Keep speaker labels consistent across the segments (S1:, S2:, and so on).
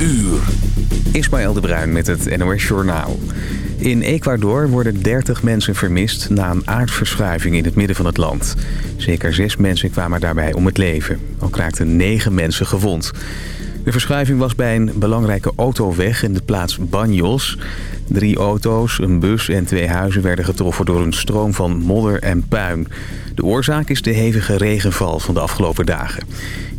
S1: uur.
S2: Ismaël de Bruin met het NOS Journaal. In Ecuador worden 30 mensen vermist na een aardverschuiving in het midden van het land. Zeker zes mensen kwamen daarbij om het leven. Ook raakten negen mensen gewond. De verschuiving was bij een belangrijke autoweg in de plaats Banjos. Drie auto's, een bus en twee huizen werden getroffen door een stroom van modder en puin. De oorzaak is de hevige regenval van de afgelopen dagen.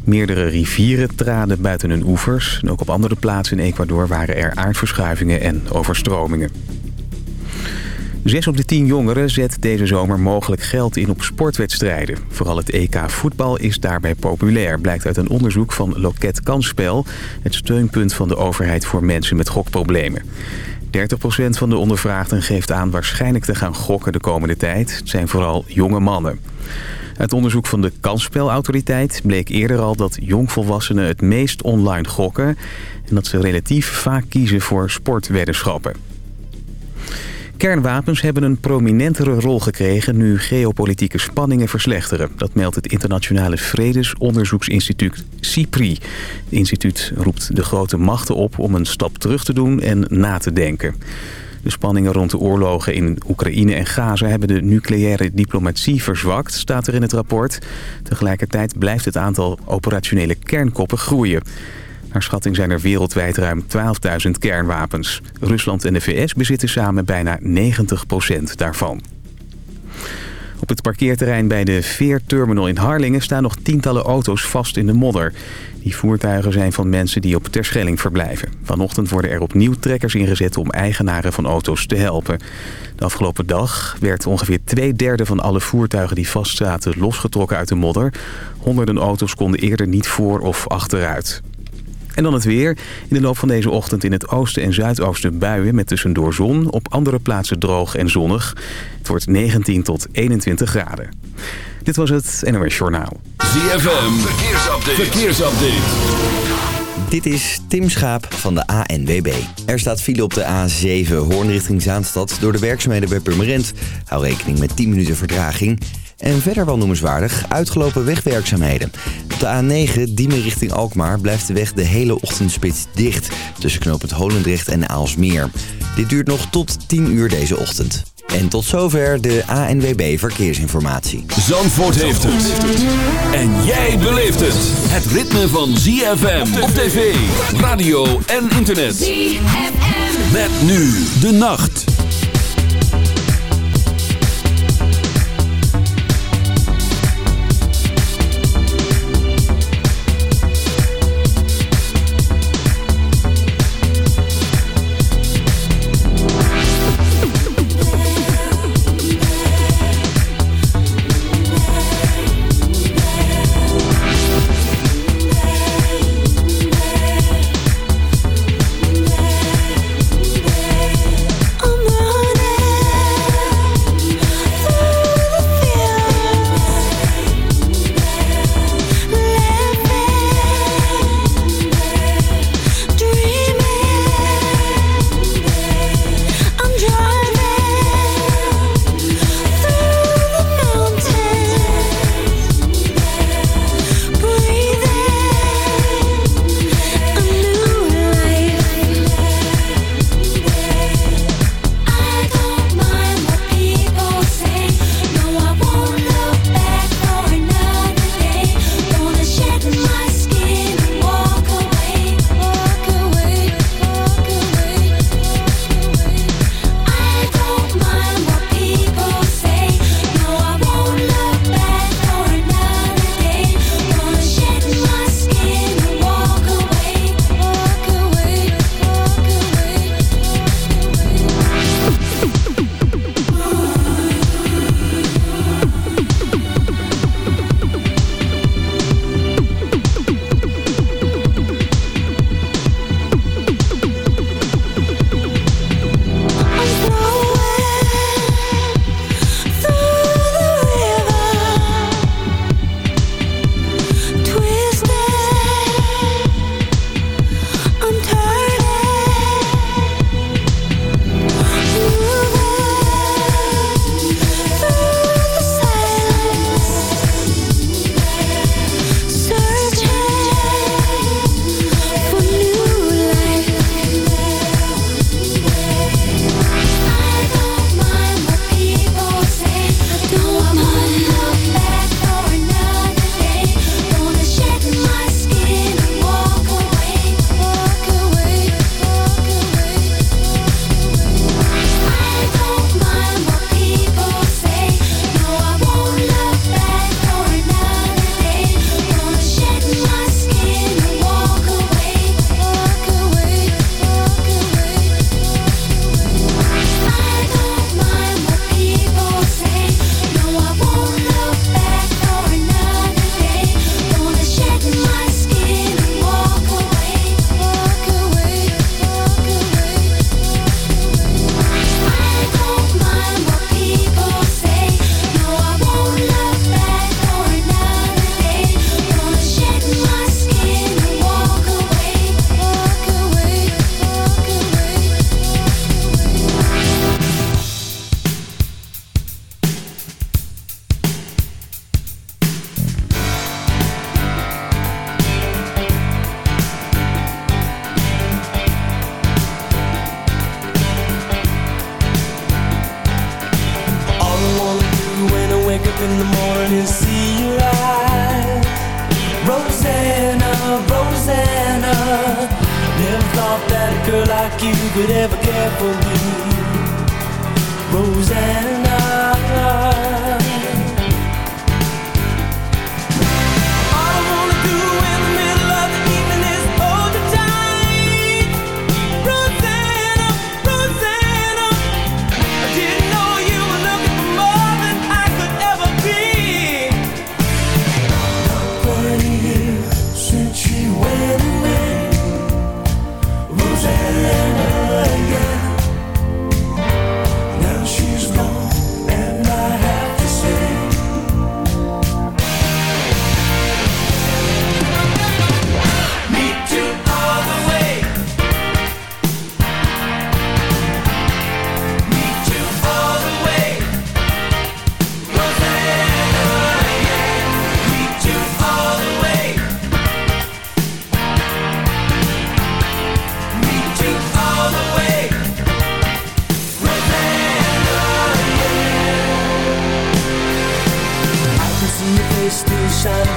S2: Meerdere rivieren traden buiten hun oevers. En ook op andere plaatsen in Ecuador waren er aardverschuivingen en overstromingen. Zes op de tien jongeren zet deze zomer mogelijk geld in op sportwedstrijden. Vooral het EK voetbal is daarbij populair, blijkt uit een onderzoek van Loket Kansspel... het steunpunt van de overheid voor mensen met gokproblemen. 30% van de ondervraagden geeft aan waarschijnlijk te gaan gokken de komende tijd. Het zijn vooral jonge mannen. Uit onderzoek van de kansspelautoriteit bleek eerder al dat jongvolwassenen het meest online gokken... en dat ze relatief vaak kiezen voor sportweddenschappen. Kernwapens hebben een prominentere rol gekregen nu geopolitieke spanningen verslechteren. Dat meldt het internationale vredesonderzoeksinstituut CIPRI. Het instituut roept de grote machten op om een stap terug te doen en na te denken. De spanningen rond de oorlogen in Oekraïne en Gaza hebben de nucleaire diplomatie verzwakt, staat er in het rapport. Tegelijkertijd blijft het aantal operationele kernkoppen groeien. Naar schatting zijn er wereldwijd ruim 12.000 kernwapens. Rusland en de VS bezitten samen bijna 90% daarvan. Op het parkeerterrein bij de Veerterminal in Harlingen staan nog tientallen auto's vast in de modder. Die voertuigen zijn van mensen die op Terschelling verblijven. Vanochtend worden er opnieuw trekkers ingezet om eigenaren van auto's te helpen. De afgelopen dag werd ongeveer twee derde van alle voertuigen die vastzaten losgetrokken uit de modder. Honderden auto's konden eerder niet voor of achteruit. En dan het weer. In de loop van deze ochtend in het oosten en zuidoosten buien met tussendoor zon. Op andere plaatsen droog en zonnig. Het wordt 19 tot 21 graden. Dit was het NOS Journaal.
S1: ZFM, verkeersupdate. verkeersupdate.
S3: Dit is Tim Schaap van de ANWB. Er staat file op de A7 Hoorn richting Zaanstad door de werkzaamheden bij Purmerend. Hou rekening met 10 minuten vertraging. En verder wel noemenswaardig, uitgelopen wegwerkzaamheden. Op de A9, Diemen richting Alkmaar, blijft de weg de hele ochtendspits dicht... tussen knooppunt Holendrecht en Aalsmeer. Dit duurt nog tot 10 uur deze ochtend. En tot zover de ANWB Verkeersinformatie.
S1: Zandvoort heeft het. En jij beleeft het. Het ritme van ZFM op tv, radio en internet. ZFM. Met nu de nacht.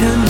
S4: tonight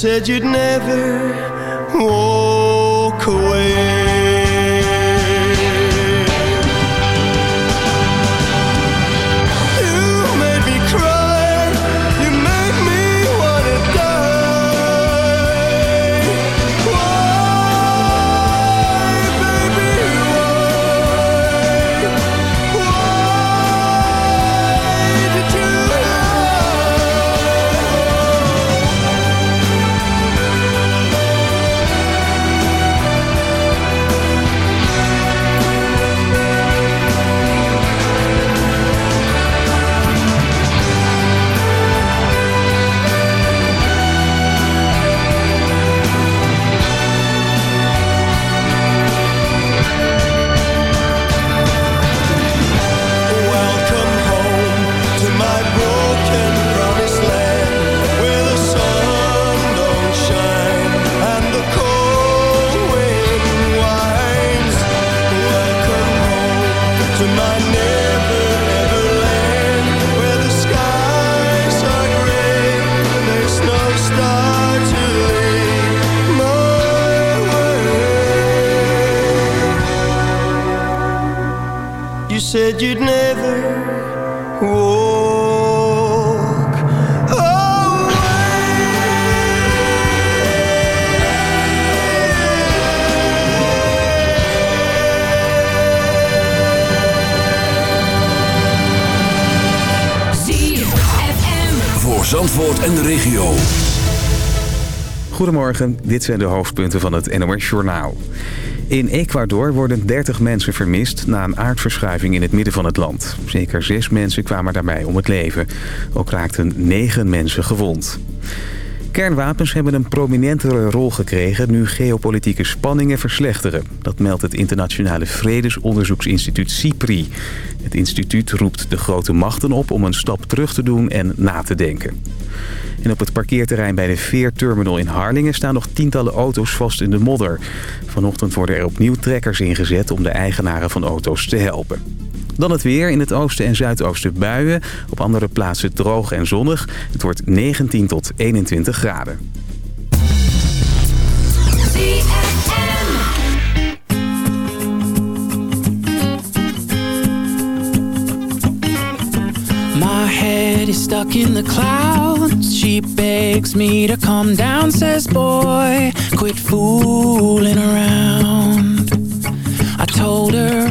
S4: said you'd never
S2: Goedemorgen, dit zijn de hoofdpunten van het NOS Journaal. In Ecuador worden 30 mensen vermist na een aardverschuiving in het midden van het land. Zeker zes mensen kwamen daarbij om het leven. Ook raakten negen mensen gewond. Kernwapens hebben een prominentere rol gekregen nu geopolitieke spanningen verslechteren. Dat meldt het internationale vredesonderzoeksinstituut CIPRI. Het instituut roept de grote machten op om een stap terug te doen en na te denken. En op het parkeerterrein bij de Veerterminal in Harlingen staan nog tientallen auto's vast in de modder. Vanochtend worden er opnieuw trekkers ingezet om de eigenaren van auto's te helpen. Dan het weer. In het oosten en zuidoosten buien. Op andere plaatsen droog en zonnig. Het wordt 19 tot 21 graden.
S5: My head is stuck in the clouds. She begs me to come down, says, Boy, quit fooling around. I told her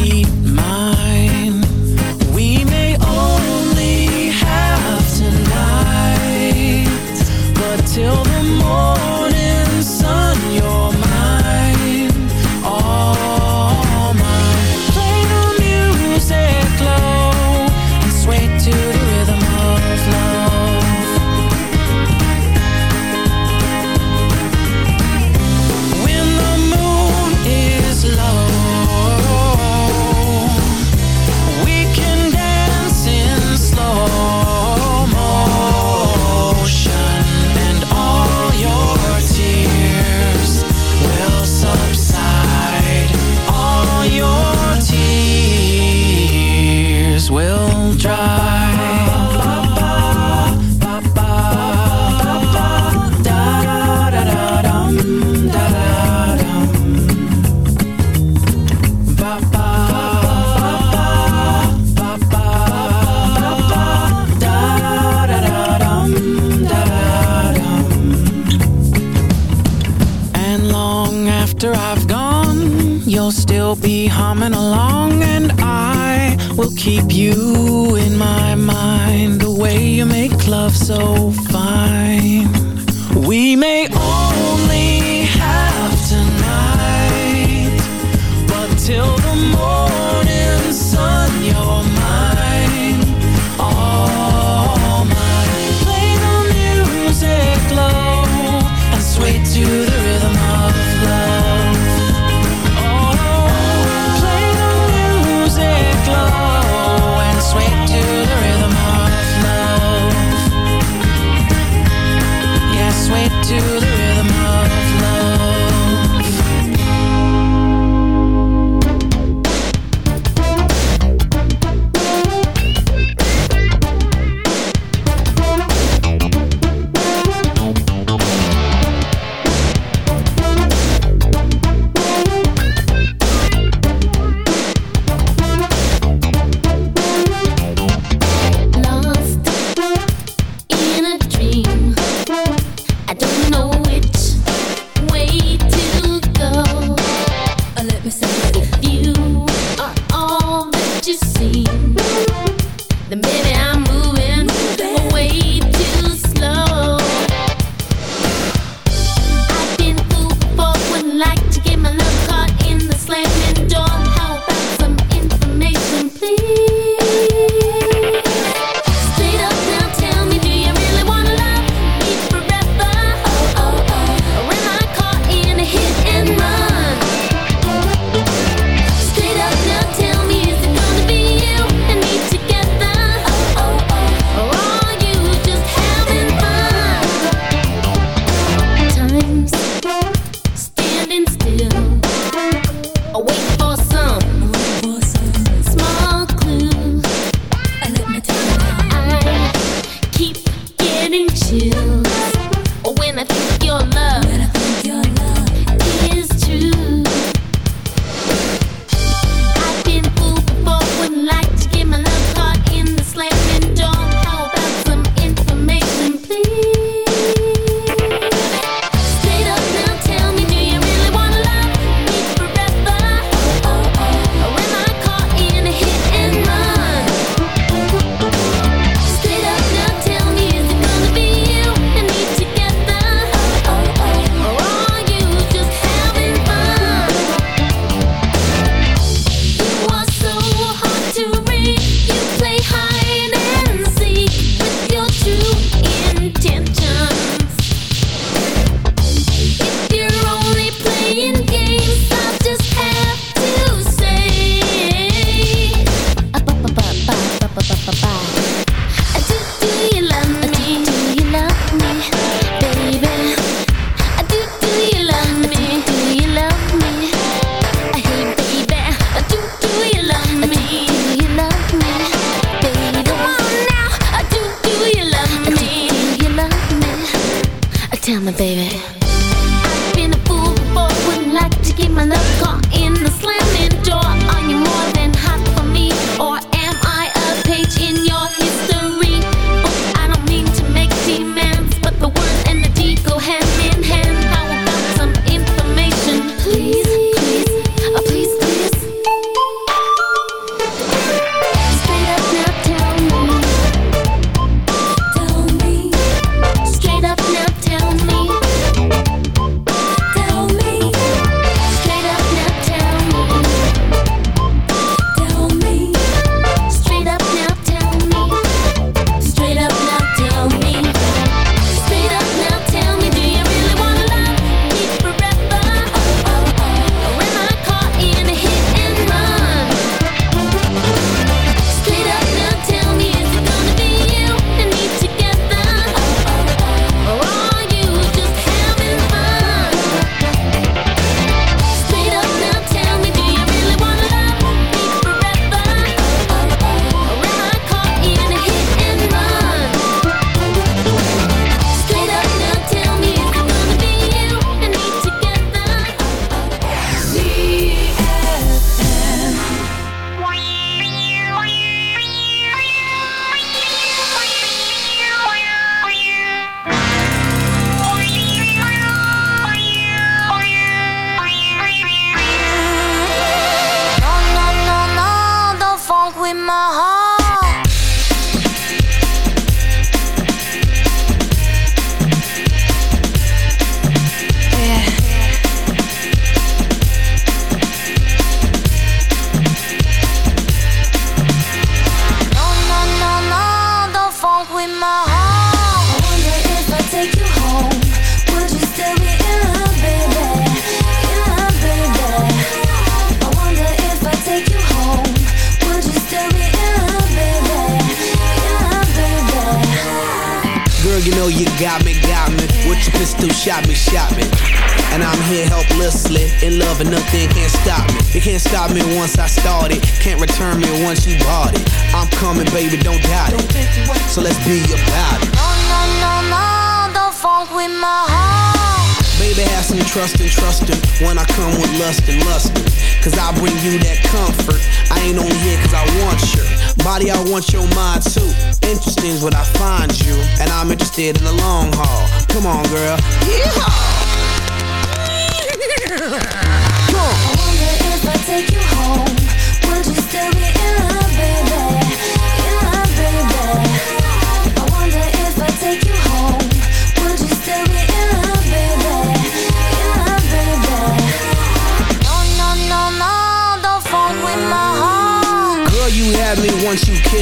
S5: meet mine. We may only have tonight But till the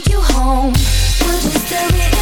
S6: Take you home, would you still be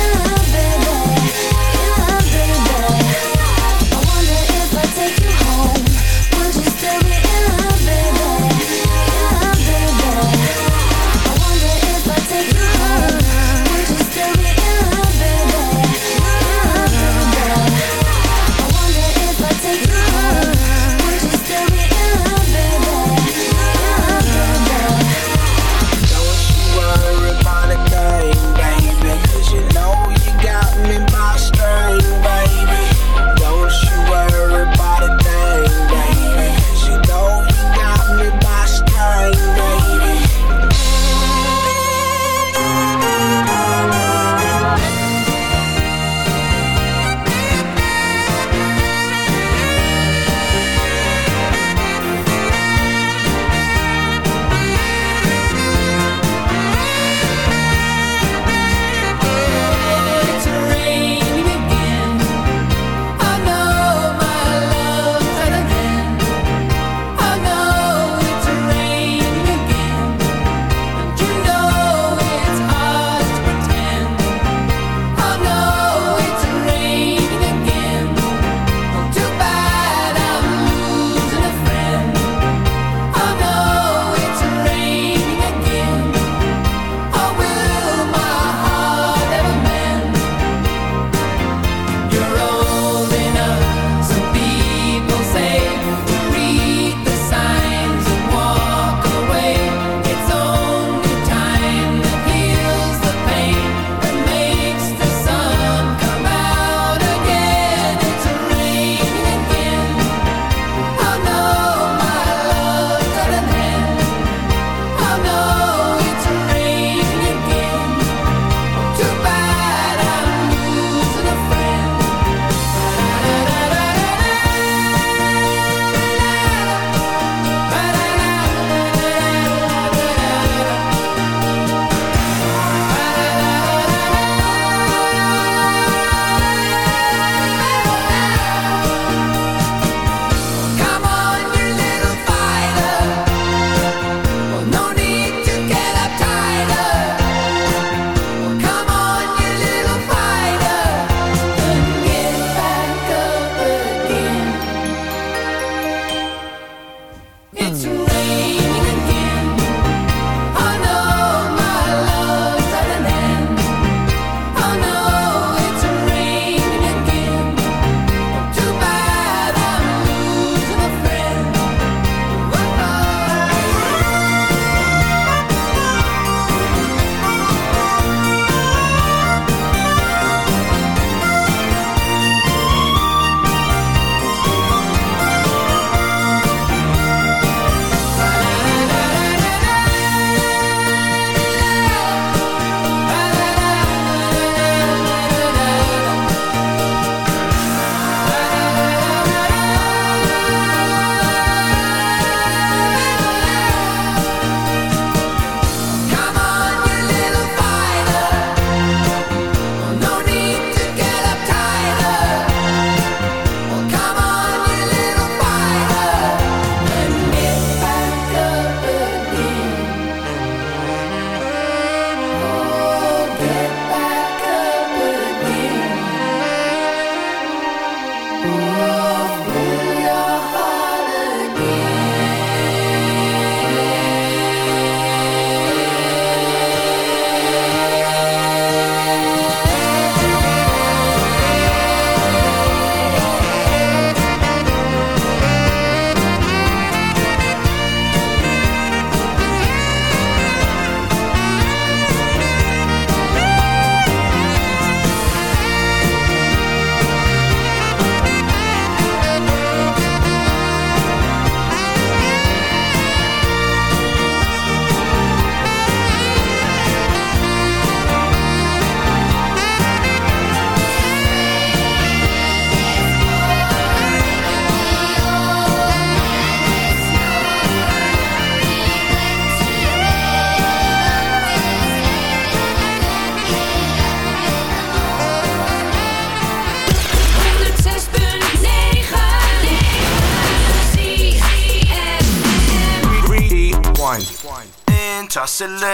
S7: hustling.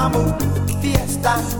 S4: amo, fiesta.